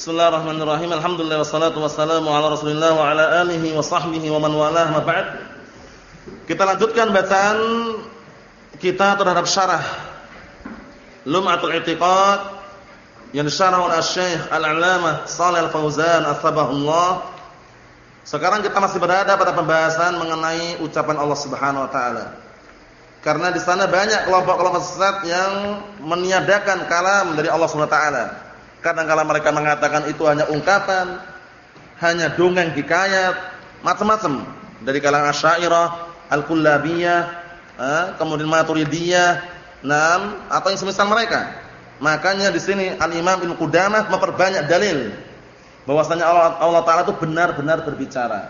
Bismillahirrahmanirrahim. Alhamdulillah wassalatu wassalamu ala Rasulillah wa ala alihi wa sahbihi wa man walah ma ba'd. Kita lanjutkan bacaan kita terhadap syarah Lum'atul I'tiqad yang disyarah oleh Syekh Al-'Allamah Shalih Al-Fauzan Atsabahullah. Sekarang kita masih berada pada pembahasan mengenai ucapan Allah Subhanahu wa taala. Karena di sana banyak kelompok-kelompok sesat yang meniadakan kalam dari Allah Subhanahu wa taala Kadang-kala mereka mengatakan itu hanya ungkapan, hanya dongeng hikayat, macam-macam. Dari kalangan Asy'ariyah, Al-Kullabiyah, eh, kemudian Maturidiyah, nam atau yang semisal mereka. Makanya di sini Al-Imam Ibnu Qudamah memperbanyak dalil bahwasanya Allah, Allah taala itu benar-benar berbicara.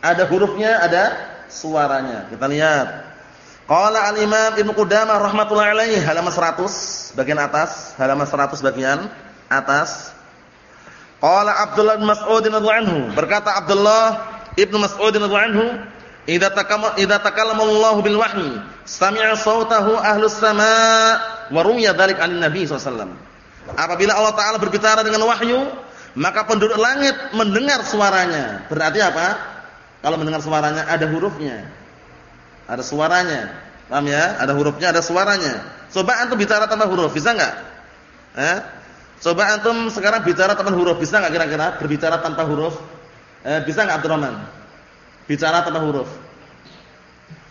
Ada hurufnya, ada suaranya. Kita lihat. Qala Al-Imam Ibnu Qudamah rahimatullah alaihi halaman 100 bagian atas, halaman 100 bagian atas. Qala Abdullah bin Mas'ud radhiyallahu anhu, berkata Abdullah ibnu Mas'ud radhiyallahu anhu, "Idza takama idza takallama Allah bil wahyi, sami'a sautahu ahlus sama' wa rumiya dzalik 'an Nabi sallallahu Apabila Allah taala berbicara dengan wahyu, maka penduduk langit mendengar suaranya. Berarti apa? Kalau mendengar suaranya ada hurufnya. Ada suaranya. Paham ya? Ada hurufnya, ada suaranya. Coba antum bicara tanpa huruf, bisa enggak? Eh? Coba antum sekarang bicara tanpa huruf, bisa enggak kira-kira berbicara tanpa huruf? Eh, bisa enggak Abdurrahman? Bicara tanpa huruf.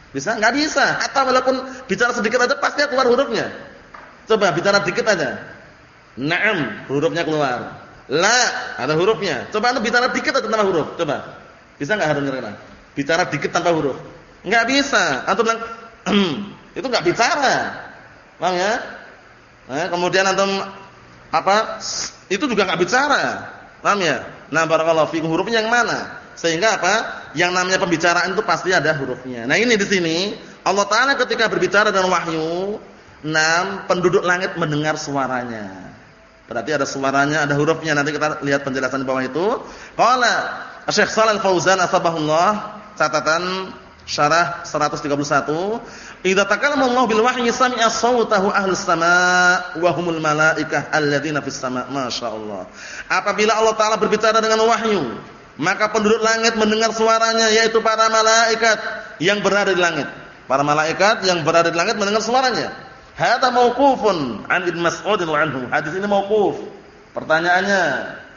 Bisa? Enggak bisa. Atau walaupun bicara sedikit aja pasti keluar hurufnya. Coba bicara dikit aja. Naam, hurufnya keluar. La, ada hurufnya. Coba antum bicara dikit aja tanpa huruf. Coba. Bisa enggak harus kira Bicara dikit tanpa huruf. Enggak bisa. Antum bilang itu enggak bicara. Paham ya? Nah, kemudian antum apa itu juga nggak bicara. Paham ya? Nah, barakallahu fikum hurufnya yang mana? Sehingga apa? Yang namanya pembicaraan itu pasti ada hurufnya. Nah, ini di sini Allah taala ketika berbicara dengan wahyu, enam penduduk langit mendengar suaranya. Berarti ada suaranya, ada hurufnya. Nanti kita lihat penjelasan di bawah itu. Qala Syekh Shalal Fauzan asbahullah catatan syarah 131 Idza takallama Allah bil wahyi sami'a sautahu ahlus sama' wa humul malaikah alladziina fis sama'. Masyaallah. Apabila Allah taala berbicara dengan wahyu, maka penduduk langit mendengar suaranya yaitu para malaikat yang berada di langit. Para malaikat yang berada di langit mendengar suaranya. Hadza mauqufun an Ibnu Mas'ud anhu. Hadis ini mauquf. Pertanyaannya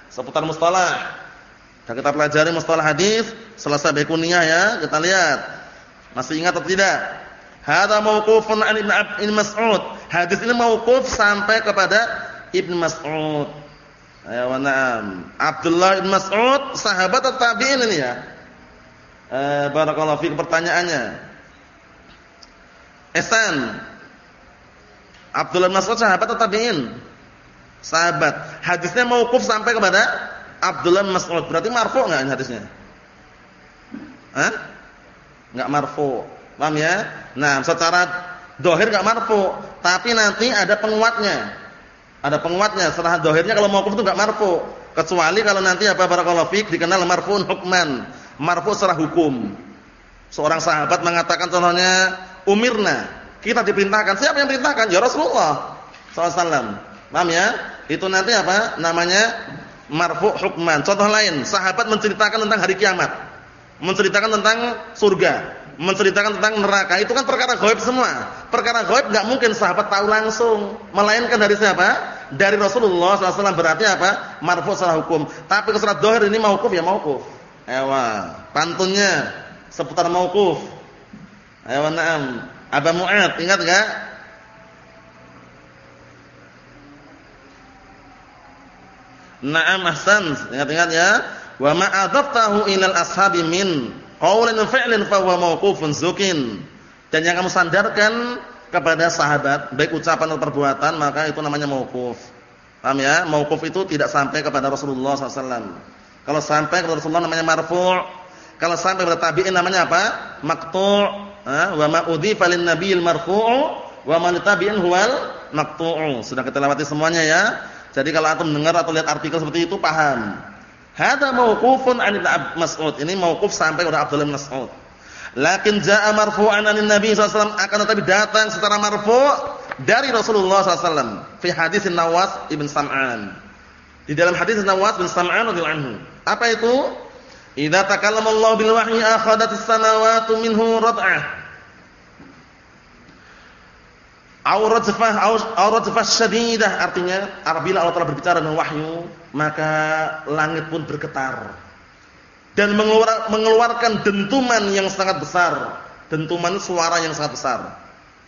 seputar mustalah. Kita, pelajari mustalah hadis selesai bekuniyah ya. Kita lihat. Masih ingat atau tidak? Hadza mauqufun an Ibnu Mas'ud. Hadis ini mauquf sampai kepada Ibnu Mas'ud. Ayo na'am. Abdullah bin Mas'ud sahabat atau tabi'in ini ya? Eh barakallahu fiik pertanyaannya. Ihsan. Abdullah bin Mas'ud sahabat atau tabi'in? Sahabat. Hadisnya mauquf sampai kepada Abdullah bin Mas'ud. Berarti marfu' enggak hadisnya? Hah? Enggak marfu'. Paham ya? Nah, secara dohir enggak marfu, tapi nanti ada penguatnya. Ada penguatnya. Setelah dohirnya kalau mauquf itu enggak marfu, kecuali kalau nanti apa barakallahu fik dikenal marfu'un hukman. Marfu secara hukum. Seorang sahabat mengatakan contohnya, "Umirna." Kita diperintahkan. Siapa yang perintahkan? Ya Rasulullah sallallahu Paham ya? Itu nanti apa? Namanya marfu hukman. Contoh lain, sahabat menceritakan tentang hari kiamat. Menceritakan tentang surga menceritakan tentang neraka itu kan perkara gaib semua. Perkara gaib enggak mungkin sahabat tahu langsung, melainkan dari siapa? Dari Rasulullah SAW berarti apa? Marfu secara hukum. Tapi secara dohir ini mauquf ya mauquf. Ewa, pantunnya seputar mauquf. Ewa na'am. Aba Mu'ad, ingat enggak? Na'am ahsan, ingat-ingat ya. Wa ma adaftahu ilal ashabi min qaulin fi'lin fa huwa mauqufun zukin. Dan yang kamu sandarkan kepada sahabat, baik ucapan atau perbuatan, maka itu namanya mauquf. Paham ya? Mauquf itu tidak sampai kepada Rasulullah SAW. Kalau sampai kepada Rasulullah namanya marfu'. Kalau sampai kepada tabi'in namanya apa? Maqtu'. Wa ma udhifa lin nabiyil marfu'u wa man tabi'in huwal maqtu'u. Sudah kita lewati semuanya ya. Jadi kalau antum dengar atau lihat artikel seperti itu paham. Hada mauqufun 'an Ibnu Mas'ud. Ini mauquf sampai kepada Abdullah bin Mas'ud. Lakin jaa marfu'an 'an Nabi sallallahu akan tetapi datang secara marfu' dari Rasulullah sallallahu fi hadis Nawas ibn Sam'an. Di dalam hadis Nawas bin Sam'an radhiyallahu anhu. Apa itu? Idza takallama Allah bil wahyi akhadatis samawati minhu rad'ah. Auradfah auradfah syadidah artinya apabila Allah Taala berbicara dengan wahyu maka langit pun bergetar. Dan mengeluarkan dentuman yang sangat besar. Dentuman suara yang sangat besar.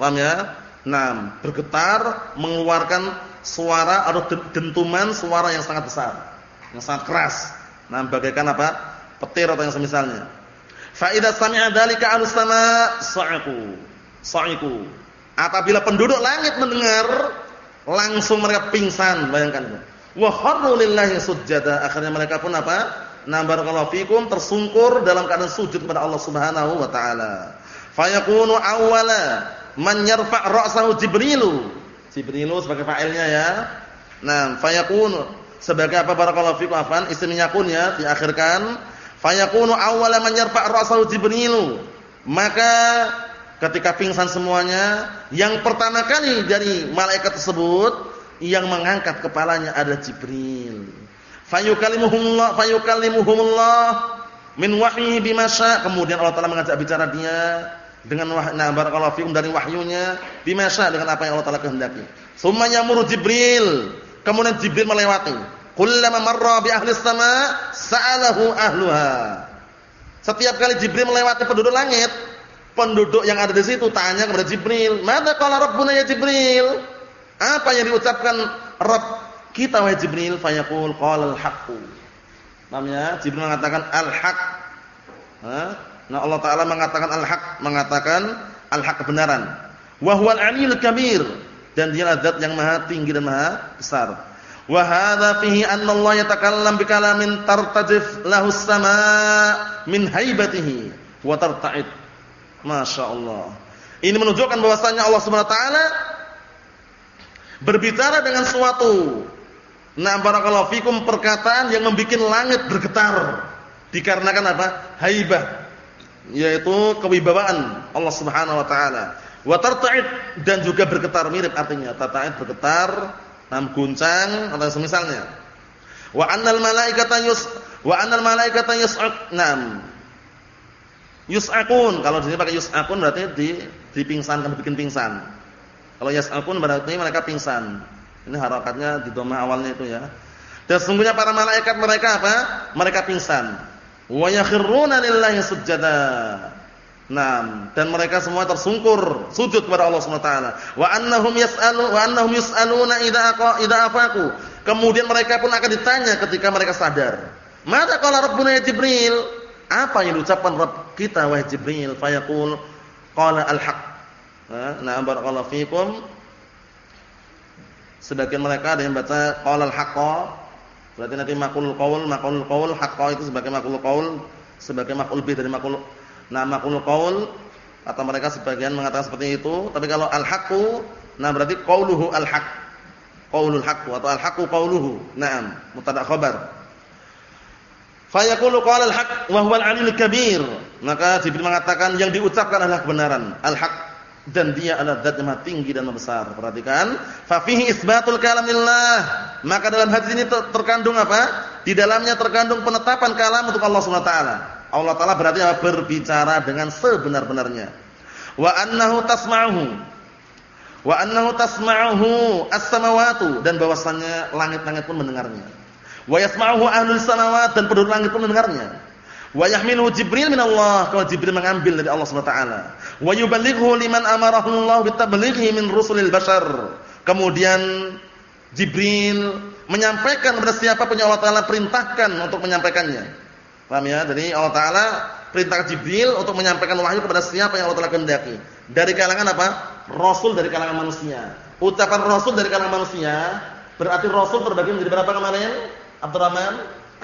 Paham ya? Nah bergetar mengeluarkan suara atau dentuman suara yang sangat besar. Yang sangat keras. Nah bagaikan apa? Petir atau yang semisalnya. Fa idza sami'a dzalika ahlus sama sa'iqu Apabila penduduk langit mendengar, langsung mereka pingsan, bayangkan. Wa kharru lillahi sujada. Akhirnya mereka pun apa? Na barakallahu fikum tersungkur dalam keadaan sujud kepada Allah Subhanahu wa taala. Fayakunu awwala man yarfa' ra'sahu Jibrilu. Jibrilu sebagai fa'ilnya ya. Nah, fayakunu sebagai apa barakallahu fikum afan isimnya kun ya diakhirkan fayakunu awwala man yarfa' ra'sahu Jibrilu. Maka ketika pingsan semuanya, yang pertama kali dari malaikat tersebut yang mengangkat kepalanya adalah Jibril. Fayukallimuhumullah fayukallimuhumullah min wahyihi bima Kemudian Allah Taala mengajak bicara dia dengan wahyu nah barakallahu fikum dari wahyunya bima dengan apa yang Allah Taala kehendaki. Tsumma yamuru Jibril. Kemudian Jibril melewati. Kullama marra bi ahli sama sa'alahu ahluha. Setiap kali Jibril melewati penduduk langit, penduduk yang ada di situ tanya kepada Jibril, "Mada qala rabbuna ya Jibril?" Apa yang diucapkan Rabb kita wahai Jibril? Fayaqul qala al-haqqu. Namanya Jibril mengatakan al-haq. Nah, Allah taala mengatakan al-haq, mengatakan al-haq kebenaran. Wa huwal aliyyul kabir dan dia zat yang maha tinggi dan maha besar. Wa hadza fihi anna Allah yatakallam bi kalamin tartajif lahu as-samaa min haibatihi wa tarta'id Masya Allah. Ini menunjukkan bahwasanya Allah Subhanahu Wa Taala berbicara dengan suatu. Nah, barakallahu fikum perkataan yang membuat langit bergetar. Dikarenakan apa? Haibah. Yaitu kewibawaan Allah Subhanahu wa taala. Wa tarta'id dan juga bergetar mirip artinya. Tarta'id bergetar, nam guncang atau semisalnya. Wa annal malaikata yus wa annal malaikata yus'aq. Naam. Yus'akun, kalau di sini pakai yus'akun berarti di dipingsankan, bikin pingsan. Kalau yas'akun berarti mereka pingsan. Ini harakatnya di doma awalnya itu ya. Dan sesungguhnya para malaikat mereka apa? Mereka pingsan. Wa yakhruna lillahi sujada. Nah, dan mereka semua tersungkur sujud kepada Allah Subhanahu wa taala. Wa annahum yas'alu wa annahum yus'aluna idza aqa idza afaku. Kemudian mereka pun akan ditanya ketika mereka sadar. Mata qala rabbuna ya Jibril? Apa yang diucapkan Rabb kita wahai Jibril? Fayaqul qala al-haq. Nah, barakallahu fikum. Sebagian mereka ada yang baca qala al-haqqa. Berarti nanti maqul qaul, maqul qaul, haqqa itu sebagai maqul qaul, sebagai maqul bih dari maqul nah maqul qaul atau mereka sebagian mengatakan seperti itu, tapi kalau al-haqqu nah berarti qauluhu al-haq. Qaulul haqqu atau al-haqqu qauluhu. Naam, mubtada khabar. Fayaqulu qala al-haq wa huwa al-'aliyyul kabir. Maka Jibril mengatakan yang diucapkan adalah kebenaran, al-haq dan dia adalah zat yang tinggi dan besar. Perhatikan, fa fihi isbatul kalamillah. Maka dalam hadis ini terkandung apa? Di dalamnya terkandung penetapan kalam untuk Allah Subhanahu wa taala. Allah taala berarti apa? berbicara dengan sebenar-benarnya. Wa annahu tasma'uhu. Wa annahu tasma'uhu as-samawati dan bahwasannya langit-langit pun mendengarnya. Wa yasma'uhu ahlul samawat dan penduduk langit pun mendengarnya. Wa yahmiluhu Jibril min Allah, kalau Jibril mengambil dari Allah Subhanahu wa taala. Wa yuballighu liman amarahu Allah bitablighi min rusulil bashar. Kemudian Jibril menyampaikan kepada siapa pun yang Allah taala perintahkan untuk menyampaikannya. Paham ya? Jadi Allah taala perintah Jibril untuk menyampaikan wahyu kepada siapa yang Allah taala kehendaki. Dari kalangan apa? Rasul dari kalangan manusia. Ucapan rasul dari kalangan manusia berarti rasul terbagi menjadi berapa kemarin? Abdurrahman?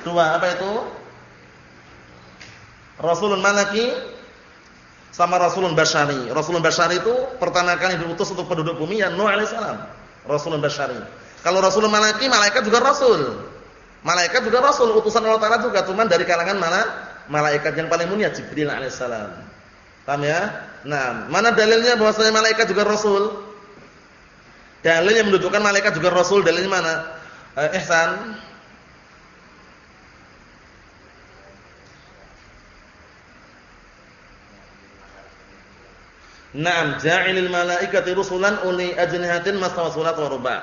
Dua, apa itu? Rasulun malaki sama Rasulun basyari. Rasulun basyari itu pertama kali diutus untuk penduduk bumi ya Nuh alaihissalam. Rasulun basyari. Kalau Rasulun malaki, malaikat juga rasul. Malaikat juga rasul, utusan Allah Taala juga, cuman dari kalangan mana? Malaikat yang paling mulia Jibril alaihissalam. Paham ya? Nah, mana dalilnya bahwasanya malaikat juga rasul? Dalil yang menunjukkan malaikat juga rasul, dalilnya mana? Eh, ihsan Naam, ja'ilil malaikati rusulan uli ajnihatin masawasulat wa ruba'.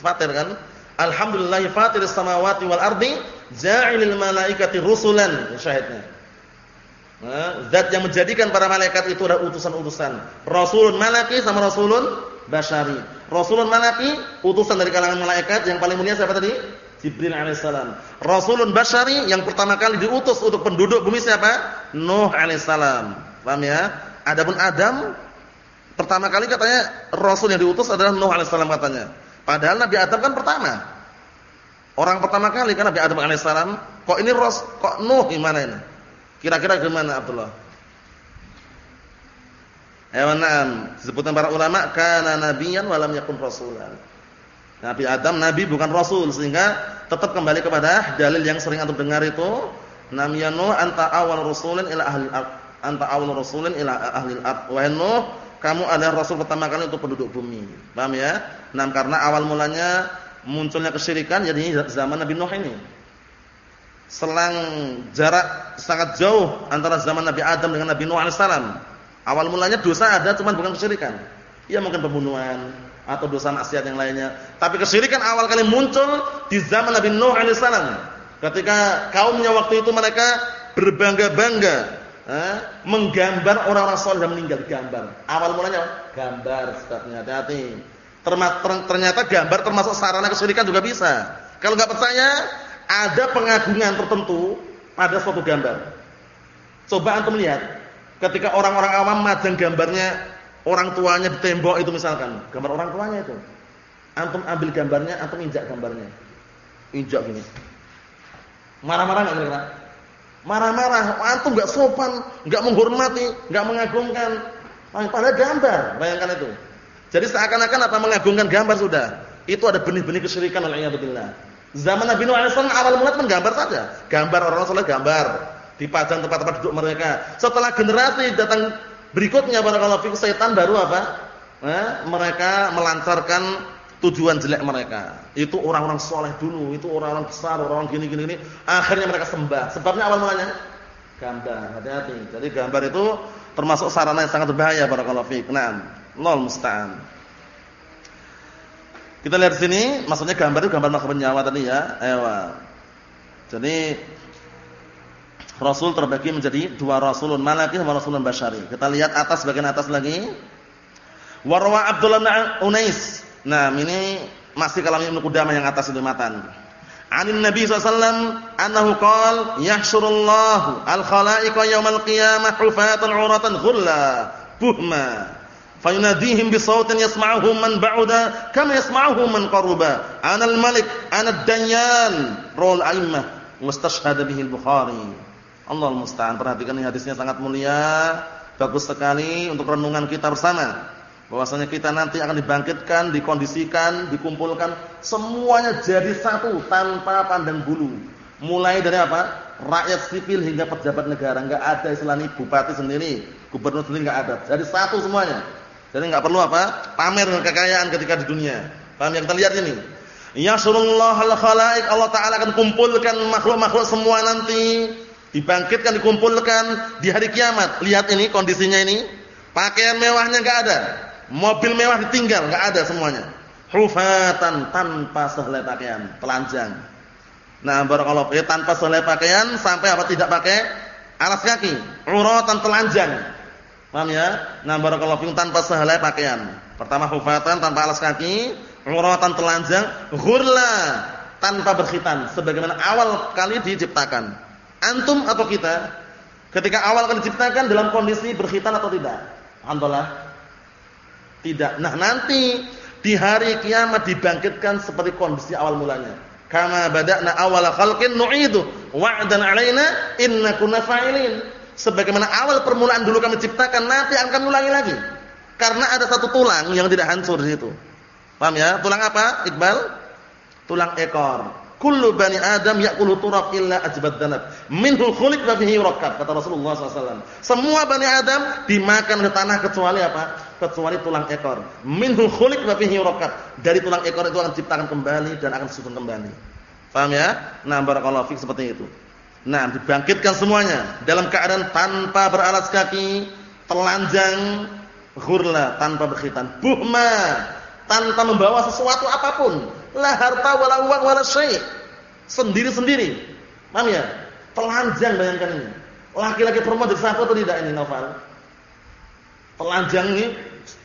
Fatir kan? Alhamdulillah fatiris samawati wal ardi ja'ilil malaikati rusulan. Syahidnya. Nah, zat yang menjadikan para malaikat itu adalah utusan-utusan. Rasulun malaki sama rasulun basyari. Rasulun malaki utusan dari kalangan malaikat yang paling mulia siapa tadi? Jibril alaihissalam. Rasulun basyari yang pertama kali diutus untuk penduduk bumi siapa? Nuh alaihissalam. Paham ya? Adapun Adam Pertama kali katanya Rasul yang diutus adalah Nuh alaihissalam katanya. Padahal Nabi Adam kan pertama. Orang pertama kali kan Nabi Adam alaihissalam. Kok ini Ros, kok Nuh gimana ini? Kira-kira gimana Abdullah? Ewanam, sebutan para ulama karena nabiyan walam yakun rasulan. Nabi Adam nabi bukan rasul sehingga tetap kembali kepada dalil yang sering antum dengar itu namiyanu anta awal rasulin ila ahli anta awal rasulin ila ahli al-ard. Wa kamu adalah rasul pertama kali untuk penduduk bumi. Paham ya? Nah, karena awal mulanya munculnya kesyirikan jadi zaman Nabi Nuh ini. Selang jarak sangat jauh antara zaman Nabi Adam dengan Nabi Nuh alaihissalam. Awal mulanya dosa ada cuman bukan kesyirikan. Ya mungkin pembunuhan atau dosa maksiat yang lainnya. Tapi kesyirikan awal kali muncul di zaman Nabi Nuh alaihissalam. Ketika kaumnya waktu itu mereka berbangga-bangga menggambar orang-orang soleh yang meninggal gambar. Awal mulanya gambar sebabnya hati-hati. Ternyata gambar termasuk sarana kesyirikan juga bisa. Kalau nggak percaya, ada pengagungan tertentu pada suatu gambar. Coba antum lihat, ketika orang-orang awam majang gambarnya orang tuanya di tembok itu misalkan, gambar orang tuanya itu. Antum ambil gambarnya, antum injak gambarnya. Injak gini. Marah-marah enggak kira-kira? Marah-marah, antum enggak sopan, enggak menghormati, enggak mengagungkan. Padahal gambar, bayangkan itu. Jadi seakan-akan apa mengagungkan gambar sudah. Itu ada benih-benih kesyirikan waliyadzubillah. Zaman Nabi Nuh alaihissalam awal mula cuma gambar saja. Gambar orang soleh gambar. Dipajang tempat-tempat duduk mereka. Setelah generasi datang berikutnya barakallahu fikum setan baru apa? Eh, mereka melancarkan tujuan jelek mereka. Itu orang-orang soleh dulu, itu orang-orang besar, orang-orang gini-gini ini. Akhirnya mereka sembah. Sebabnya awal mulanya gambar. Hati-hati. Jadi gambar itu termasuk sarana yang sangat berbahaya barakallahu fiik. Naam. Nol musta'an. Kita lihat sini, maksudnya gambar itu gambar makhluk nyawa tadi ya. Ewa. Jadi Rasul terbagi menjadi dua rasulun malaki dan rasulun basyari. Kita lihat atas bagian atas lagi. Warwa Abdullah bin Unais Nah, ini masih kalam Ibnu Qudamah yang atas itu matan. Anin Nabi sallallahu annahu qala yahsyurullahu al-khalaiqa yaumal qiyamah hufatan 'uratan ghulla buhma fayunadihim bi sautin yasma'uhu man ba'uda kama yasma'uhu man qaruba. Ana al-malik ana ad-dayyan rawal a'immah bihi al-bukhari. Allah musta'an perhatikan ini hadisnya sangat mulia bagus sekali untuk renungan kita bersama bahwasanya kita nanti akan dibangkitkan, dikondisikan, dikumpulkan semuanya jadi satu tanpa pandang bulu. Mulai dari apa? Rakyat sipil hingga pejabat negara, enggak ada istilah ini bupati sendiri, gubernur sendiri enggak ada. Jadi satu semuanya. Jadi enggak perlu apa? Pamer kekayaan ketika di dunia. Paham yang kita lihat ini? Yasurullah al-khalaiq, Allah taala akan kumpulkan makhluk-makhluk semua nanti dibangkitkan, dikumpulkan di hari kiamat. Lihat ini kondisinya ini. Pakaian mewahnya enggak ada Mobil mewah ditinggal, enggak ada semuanya. Hufatan tanpa sehelai pakaian, telanjang. Nah, barakallahu fiik tanpa sehelai pakaian sampai apa tidak pakai alas kaki, uratan telanjang. Paham ya? Nah, barakallahu fiik tanpa sehelai pakaian. Pertama hufatan tanpa alas kaki, uratan telanjang, ghurla tanpa berkhitan sebagaimana awal kali diciptakan. Antum atau kita ketika awal kali diciptakan dalam kondisi berkhitan atau tidak? Alhamdulillah tidak. Nah, nanti di hari kiamat dibangkitkan seperti kondisi awal mulanya. Kama bada'na awala khalqin nu'idu wa'dan 'alaina inna kunna fa'ilin. Sebagaimana awal permulaan dulu kami ciptakan, nanti akan ulangi lagi. Karena ada satu tulang yang tidak hancur di situ. Paham ya? Tulang apa, Iqbal? Tulang ekor. Kullu bani Adam ya'kulu turab illa ajbad danab. Minhu khuliq wa bihi yurakkab kata Rasulullah SAW. Semua bani Adam dimakan oleh tanah kecuali apa? Kecuali tulang ekor. Minhu khuliq wa bihi yurakkab. Dari tulang ekor itu akan diciptakan kembali dan akan disusun kembali. Paham ya? Nah, barakallahu fik seperti itu. Nah, dibangkitkan semuanya dalam keadaan tanpa beralas kaki, telanjang, Ghurla tanpa berkhitan. Buhma tanpa membawa sesuatu apa pun. La harta wala uang wala syai'. Sendiri-sendiri. Paham ya? Telanjang bayangkan ini. Laki-laki perempuan jadi satu atau tidak ini Novel? Telanjang ini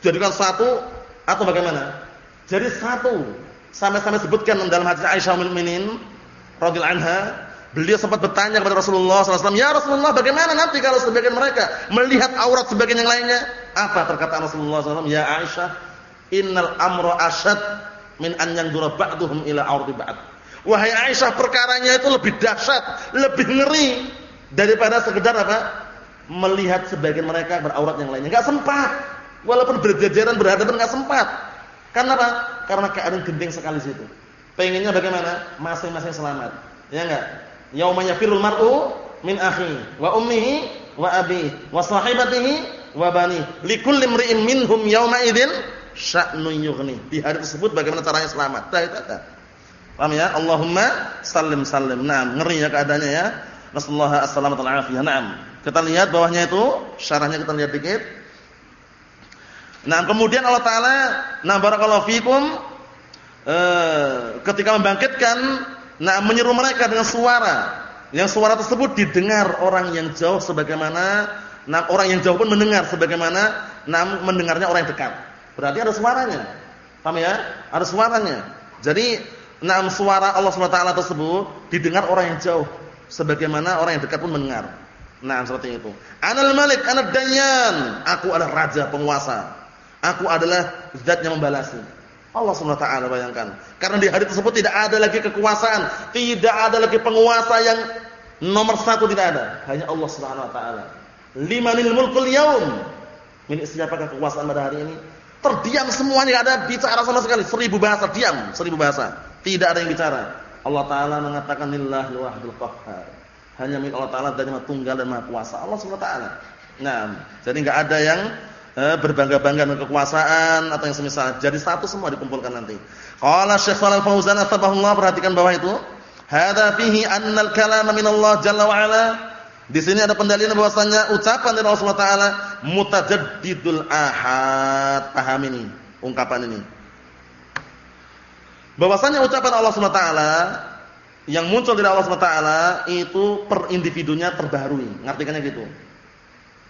jadikan satu atau bagaimana? Jadi satu. Sampai-sampai sebutkan dalam hadis Aisyah Mukminin radhiyallahu anha, beliau sempat bertanya kepada Rasulullah SAW, "Ya Rasulullah, bagaimana nanti kalau sebagian mereka melihat aurat sebagian yang lainnya?" Apa perkataan Rasulullah SAW? "Ya Aisyah, innal amra asyad min an yanzura ba'duhum ila aurati ba'd." Wahai Aisyah, perkaranya itu lebih dahsyat, lebih ngeri daripada sekedar apa? Melihat sebagian mereka beraurat yang lainnya. Enggak sempat. Walaupun berjajaran berhadapan enggak sempat. Karena apa? Karena keadaan gendeng sekali situ. Pengennya bagaimana? Masing-masing selamat. Ya enggak? Yauma yafirul mar'u min akhi wa ummihi wa abi wa sahibatihi wa bani. Likulli imri'in minhum yauma idzin sya'nun yughni. Di hari tersebut bagaimana caranya selamat? Dah itu ada. Paham ya? Allahumma sallim sallim. Naam, ngeri ya keadaannya ya. Nasallahu afiyah. Naam. Kita lihat bawahnya itu, syarahnya kita lihat dikit. Nah, kemudian Allah taala, nah barakallahu fikum eh, ketika membangkitkan nah menyeru mereka dengan suara yang suara tersebut didengar orang yang jauh sebagaimana nah orang yang jauh pun mendengar sebagaimana nah mendengarnya orang yang dekat. Berarti ada suaranya. Paham ya? Ada suaranya. Jadi nah suara Allah taala tersebut didengar orang yang jauh sebagaimana orang yang dekat pun mendengar. Nah, seperti itu. Anal Malik, anad Dayyan. Aku adalah raja penguasa. Aku adalah zat yang membalasi. Allah Subhanahu wa taala bayangkan. Karena di hari tersebut tidak ada lagi kekuasaan, tidak ada lagi penguasa yang nomor satu tidak ada, hanya Allah Subhanahu wa taala. Limanil mulkul yaum? Milik siapakah kekuasaan pada hari ini? Terdiam semuanya, tidak ada bicara sama sekali, seribu bahasa diam, seribu bahasa. Tidak ada yang bicara. Allah taala mengatakan lillahi wahidul qahhar. Hanya milik Allah taala dan yang tunggal dan maha kuasa. Allah Subhanahu wa taala. Nah, jadi enggak ada yang eh, berbangga-bangga dengan kekuasaan atau yang semisal. Jadi satu semua dikumpulkan nanti. Qala Syekh Shalal Fauzan atsabahullah perhatikan bawah itu. Hadza fihi annal min Allah jalla wa ala. Di sini ada pendalilan bahwasanya ucapan dari Allah taala mutajaddidul ahad. Paham ini ungkapan ini. Bahwasanya ucapan Allah Subhanahu taala yang muncul dari Allah taala itu per individunya terbaharui. Ngartikannya gitu.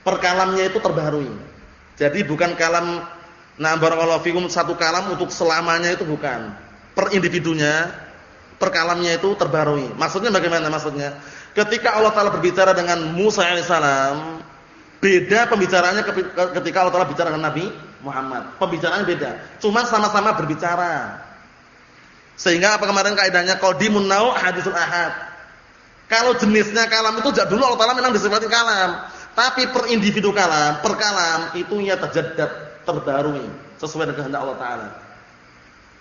Per kalamnya itu terbaharui. Jadi bukan kalam nah barakallahu fikum satu kalam untuk selamanya itu bukan. Per individunya, per kalamnya itu terbarui. Maksudnya bagaimana maksudnya? Ketika Allah taala berbicara dengan Musa alaihissalam, beda pembicaraannya ketika Allah taala bicara dengan Nabi Muhammad. Pembicaraannya beda. Cuma sama-sama berbicara. Sehingga apa kemarin kaidahnya qadimun nau hadisul ahad. Kalau jenisnya kalam itu jadul dulu Allah taala memang disifati kalam. Tapi per individu kalam, per kalam itu ya terjaddad, terbarui sesuai dengan kehendak Allah taala.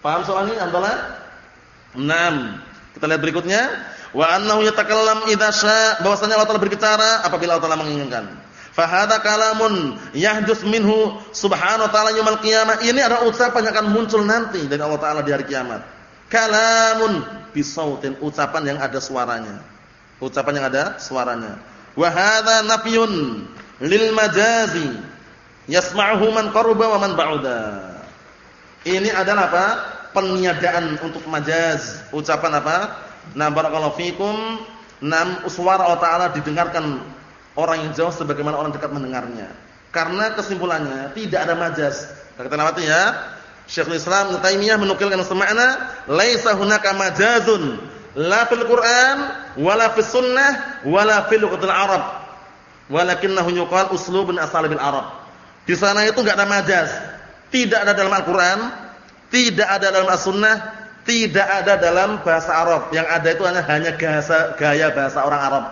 Paham soal ini Alhamdulillah? 6. Kita lihat berikutnya, wa annahu yatakallam idza syaa, bahwasanya Allah taala berbicara apabila Allah taala menginginkan. Fa hadza kalamun yahdus minhu subhanahu wa ta'ala yaumil qiyamah. Ini adalah ucapan yang akan muncul nanti dari Allah taala di hari kiamat. Kalamun bisautin, ucapan yang ada suaranya. Ucapan yang ada suaranya. Wa hadza nafyun lil majazi yasma'uhu man qaruba wa man ba'uda. Ini adalah apa? Peniadaan untuk majaz. Ucapan apa? Na barakallahu fikum. Nam suara Allah Taala didengarkan orang yang jauh sebagaimana orang dekat mendengarnya. Karena kesimpulannya tidak ada majaz. Kita lewati ya. Syekhul Islam Taimiyah menukilkan semakna laisa hunaka majazun la fil Quran wala fis sunnah wala fil lughatil Arab walakinnahu yuqal uslubun asalibil Arab. Di sana itu enggak ada majaz. Tidak ada dalam Al-Qur'an tidak ada dalam As-Sunnah tidak ada dalam bahasa Arab. Yang ada itu hanya hanya gaya, gaya bahasa orang Arab.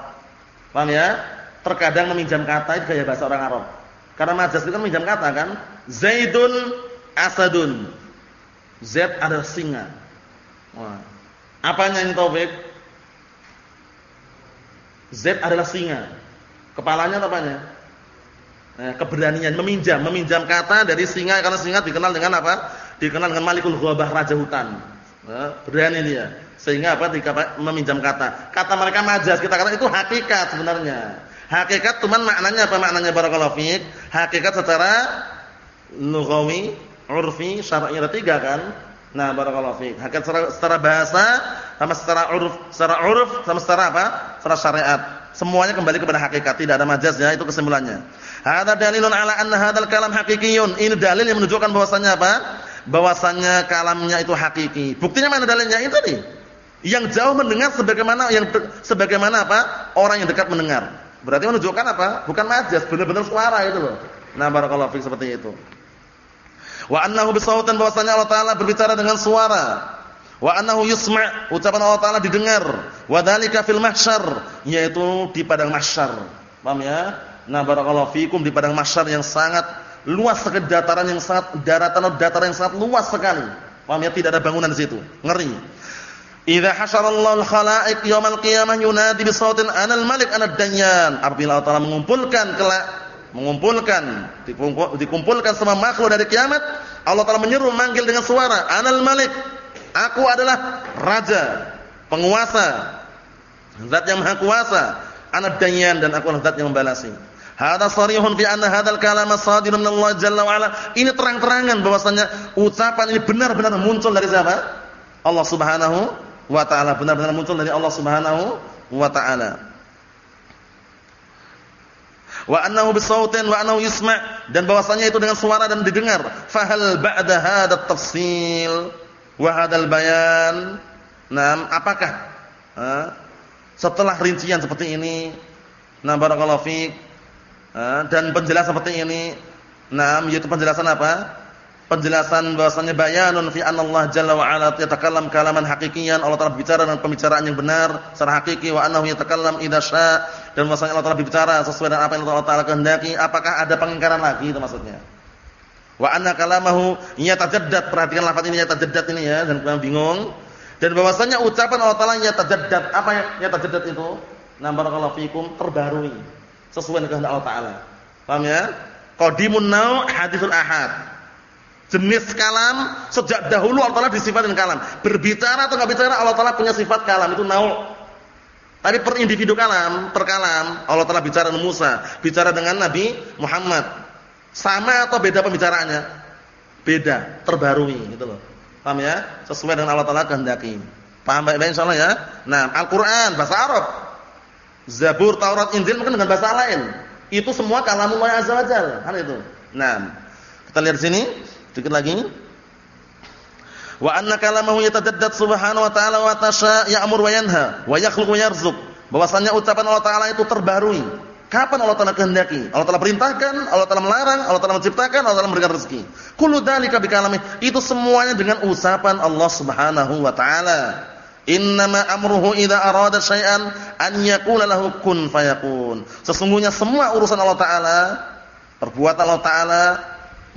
Paham ya? Terkadang meminjam kata itu gaya bahasa orang Arab. Karena majaz itu kan meminjam kata kan? Zaidun asadun Z adalah singa Wah Apanya ini Taufik? Z adalah singa. Kepalanya apanya? Nah, keberanian meminjam, meminjam kata dari singa karena singa dikenal dengan apa? Dikenal dengan Malikul Ghabah raja hutan. Nah, berani dia. Sehingga apa? Dikata, meminjam kata. Kata mereka majas, kita kata itu hakikat sebenarnya. Hakikat cuman maknanya apa maknanya barakallahu fiik? Hakikat secara lughawi, urfi, syar'i ada tiga kan? Nah, barakallahu fiik. Hakikat secara, secara bahasa sama secara uruf, secara uruf sama secara apa? Secara syariat. Semuanya kembali kepada hakikat, tidak ada majaznya, itu kesimpulannya. Hadza dalilun ala anna hadzal kalam haqiqiyyun. Ini dalil yang menunjukkan bahwasannya apa? Bahwasannya kalamnya itu hakiki. Buktinya mana dalilnya? Itu nih. Yang jauh mendengar sebagaimana yang sebagaimana apa? Orang yang dekat mendengar. Berarti menunjukkan apa? Bukan majaz, benar-benar suara itu loh. Nah, barakallahu fiik seperti itu. Wa annahu bisautan bahwasanya Allah taala berbicara dengan suara. Wa annahu yusma' ucapan Allah taala didengar. Wa dzalika fil mahsyar yaitu di padang mahsyar. Paham ya? Nah, barakallahu fikum di padang mahsyar yang sangat luas sekali dataran yang sangat daratan dataran yang sangat luas sekali. Paham ya? Tidak ada bangunan di situ. Ngeri. Idza hasyarallahu al-khalaiq yaumil qiyamah yunadi bisautin anal malik anad danyan. Apabila Allah taala mengumpulkan kelak mengumpulkan dikumpulkan semua makhluk dari kiamat Allah Taala menyeru manggil dengan suara anal malik aku adalah raja penguasa zat yang maha kuasa ana dayyan dan aku adalah zat yang membalasi. Hada sarihun fi anna hadzal kalama sadirun min Allah jalla wa ini terang-terangan bahwasanya ucapan ini benar-benar muncul dari siapa? Allah Subhanahu wa taala. Benar-benar muncul dari Allah Subhanahu wa taala wa annahu bisautin wa annahu yusma' dan bahwasanya itu dengan suara dan didengar. Fahal ba'da hadat tafsil? Wa hadal bayan? Nam apakah ha? setelah rincian seperti ini? Nah barakallahu fiik. Dan penjelasan seperti ini? Nam yaitu penjelasan apa? Penjelasan bahwasanya bayanun fi Allah jalla wa ala yatakallam kalaman hakikian Allah Taala berbicara dengan pembicaraan yang benar secara hakiki. Wa annahu yatakallam idza syaa dan bahwasanya Allah Taala berbicara sesuai dengan apa yang Allah Taala kehendaki apakah ada pengingkaran lagi itu maksudnya? Wa anna kalamahu yatajaddad perhatikan lafaz ini yatajaddad ini ya dan kalian bingung. Dan bahwasanya ucapan Allah Taala yatajaddad apa yang yatajaddad itu? Nah barakallahu fikum terbarui sesuai dengan kehendak Allah Taala. Paham ya? Qadimun nau hadithul ahad. Jenis kalam sejak dahulu Allah Taala disifatkan kalam. Berbicara atau nggak bicara Allah Taala punya sifat kalam itu nau. Tapi per individu kalam, per kalam Allah Taala bicara dengan Musa, bicara dengan Nabi Muhammad. Sama atau beda pembicaraannya? Beda, terbarui gitu loh. Paham ya? Sesuai dengan Allah Taala kehendaki. Paham baik-baik insyaallah ya? Nah, Al-Qur'an bahasa Arab. Zabur, Taurat, Injil mungkin dengan bahasa lain. Itu semua kalamullah azza wajalla, kan itu. Nah, kita lihat sini. Sedikit lagi. Wa anna kalamahu yatajaddad subhanahu wa ta'ala wa tasha ya'mur wa yanha wa yakhluqu yarzuq. Bahwasanya ucapan Allah Taala itu terbarui. Kapan Allah Taala kehendaki? Allah Taala perintahkan, Allah Taala melarang, Allah Taala menciptakan, Allah Taala memberikan rezeki. Kullu dzalika bikalami. Itu semuanya dengan ucapan Allah Subhanahu wa taala. Innama amruhu idza arada syai'an an yaqula lahu kun fayakun. Sesungguhnya semua urusan Allah Taala, perbuatan Allah Taala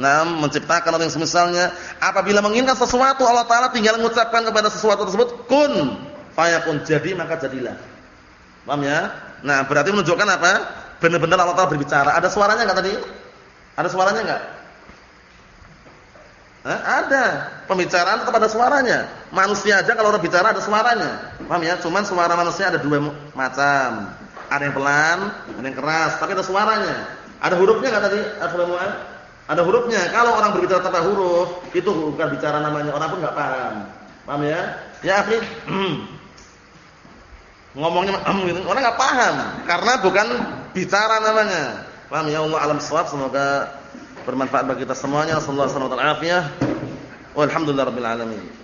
Nah, menciptakan atau yang semisalnya. Apabila menginginkan sesuatu, Allah Taala tinggal mengucapkan kepada sesuatu tersebut kun fayakun jadi maka jadilah. Paham ya? Nah, berarti menunjukkan apa? Benar-benar Allah Taala berbicara. Ada suaranya enggak tadi? Ada suaranya enggak? Hah? Ada. Pembicaraan tetap ada suaranya. Manusia aja kalau orang bicara ada suaranya. Paham ya? Cuman suara manusia ada dua macam. Ada yang pelan, ada yang keras, tapi ada suaranya. Ada hurufnya enggak tadi? Assalamualaikum. Ada hurufnya. Kalau orang berbicara tanpa huruf, itu bukan bicara namanya. Orang pun nggak paham. Paham ya? Ya, akhi. Ngomongnya gitu. Orang nggak paham karena bukan bicara namanya. Paham ya Allah alam shawab. Semoga bermanfaat bagi kita semuanya. Sallallahu alaihi wasallam. Walhamdulillah rabbil alamin.